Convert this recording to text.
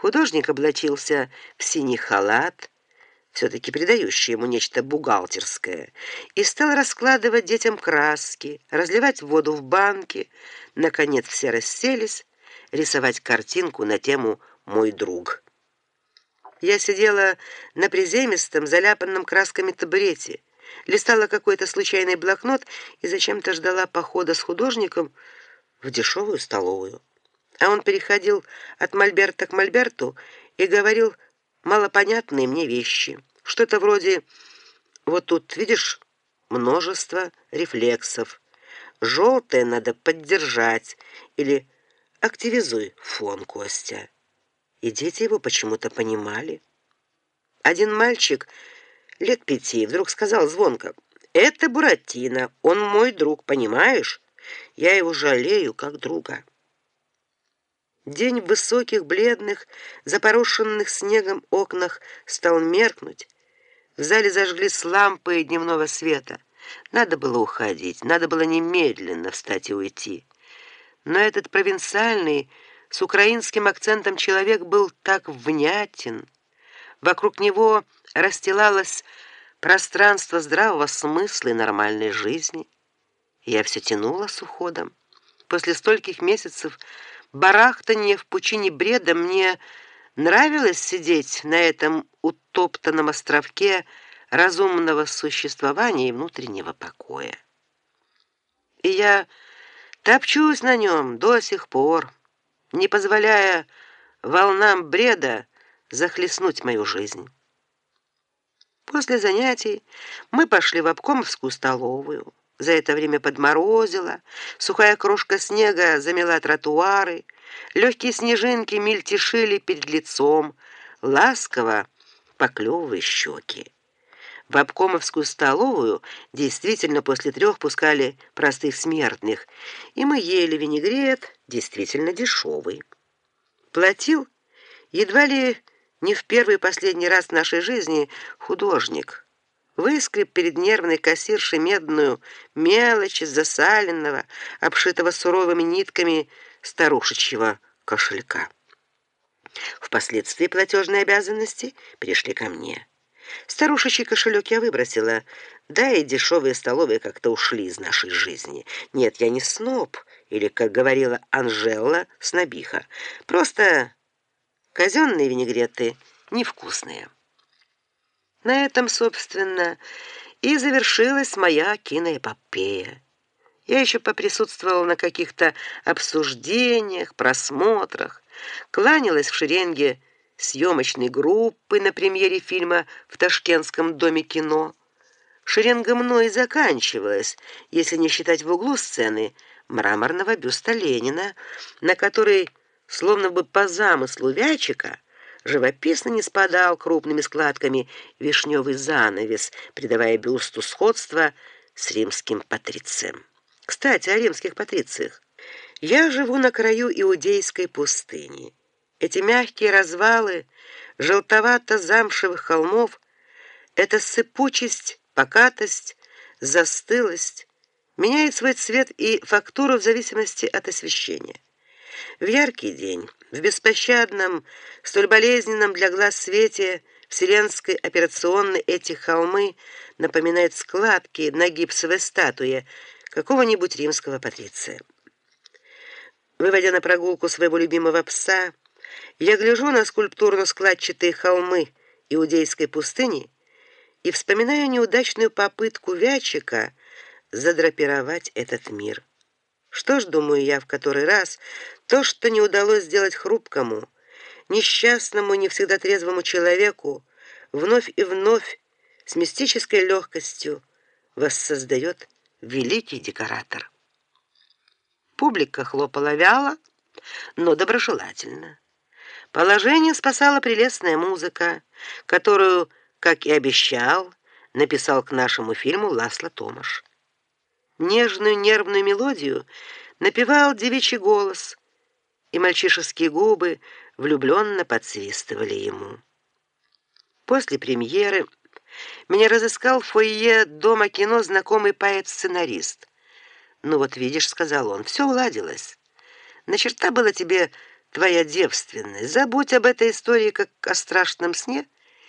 Художник облачился в синий халат, все таки придающий ему нечто бухгалтерское, и стал раскладывать детям краски, разливать воду в банки. Наконец все расселись рисовать картинку на тему Мой друг. Я сидела на приземистом, заляпанном красками табурете, листала какой-то случайный блокнот и зачем-то ждала похода с художником в дешевую столовую. А он переходил от мольберта к мольберту и говорил малопонятные мне вещи. Что-то вроде вот тут, видишь, множество рефлексов. Желтое надо поддержать или активизуй фон Костя. И дети его почему-то понимали. Один мальчик лет пяти вдруг сказал звонко: "Это Буратино, он мой друг, понимаешь? Я его жалею как друга". День в высоких, бледных, запорошенных снегом окнах стал меркнуть. В зале зажглись лампы дневного света. Надо было уходить, надо было немедленно встать и уйти. Но этот провинциальный с украинским акцентом человек был так внятен. Вокруг него расстилалось пространство здравого смысла и нормальной жизни. Я все тянула с уходом. После стольких месяцев барахтания в пучине бреда мне нравилось сидеть на этом утоптанном островке разумного существования и внутреннего покоя. И я топчусь на нем до сих пор, не позволяя волнам бреда захлестнуть мою жизнь. После занятий мы пошли в обкомовскую столовую. За это время подморозило, сухая крошка снега замела тротуары, легкие снежинки мельтешили перед лицом, ласково поклевывая щеки. В обкомовскую столовую действительно после трех пускали простых смертных, и мы ели винегрет, действительно дешевый. Платил едва ли не в первый и последний раз в нашей жизни художник выскреб перед нервной кассиршей медную мелочь из засаленного, обшитого суровыми нитками старушечьего кошелька. Впоследствии платежные обязанности перешли ко мне. Старушечий кошелек я выбросила, да и дешевые столовые как-то ушли из нашей жизни. Нет, я не сноб, или, как говорила Анжела, снобиха. Просто казенные винегреты невкусные. На этом, собственно, и завершилась моя киноэпопея. Я еще поприсутствовала на каких-то обсуждениях, просмотрах, кланялась в шеренге съемочной группы на премьере фильма в Ташкентском доме кино. Шеренга мной заканчивалась, если не считать в углу сцены мраморного бюста Ленина, на который, словно бы по замыслу Вячика, живописно не спадал крупными складками вишневый занавес, придавая бюсту сходство с римским патрицием. Кстати, о римских патрициях. Я живу на краю иудейской пустыни. Эти мягкие развалы желтовато-замшевых холмов эта сыпучесть, покатость, застылость меняет свой цвет и фактуру в зависимости от освещения. В яркий день в беспощадном, столь болезненном для глаз свете вселенской операционной эти холмы напоминают складки на гипсовой статуе какого-нибудь римского патриция. Выводя на прогулку своего любимого пса, я гляжу на скульптурно-складчатые холмы иудейской пустыни и вспоминаю неудачную попытку Вячика задрапировать этот мир. Что ж, думаю я в который раз, то, что не удалось сделать хрупкому, несчастному, не всегда трезвому человеку, вновь и вновь с мистической легкостью воссоздает великий декоратор. Публика хлопала вяло, но доброжелательно. Положение спасала прелестная музыка, которую, как и обещал, написал к нашему фильму Ласло Томаш. Нежную нервную мелодию напевал девичий голос, и мальчишеские губы влюбленно подсвистывали ему. После премьеры меня разыскал в фойе дома кино знакомый поэт-сценарист. "Ну вот видишь", сказал он, все уладилось. На черта было тебе твоя девственность. Забудь об этой истории как о страшном сне.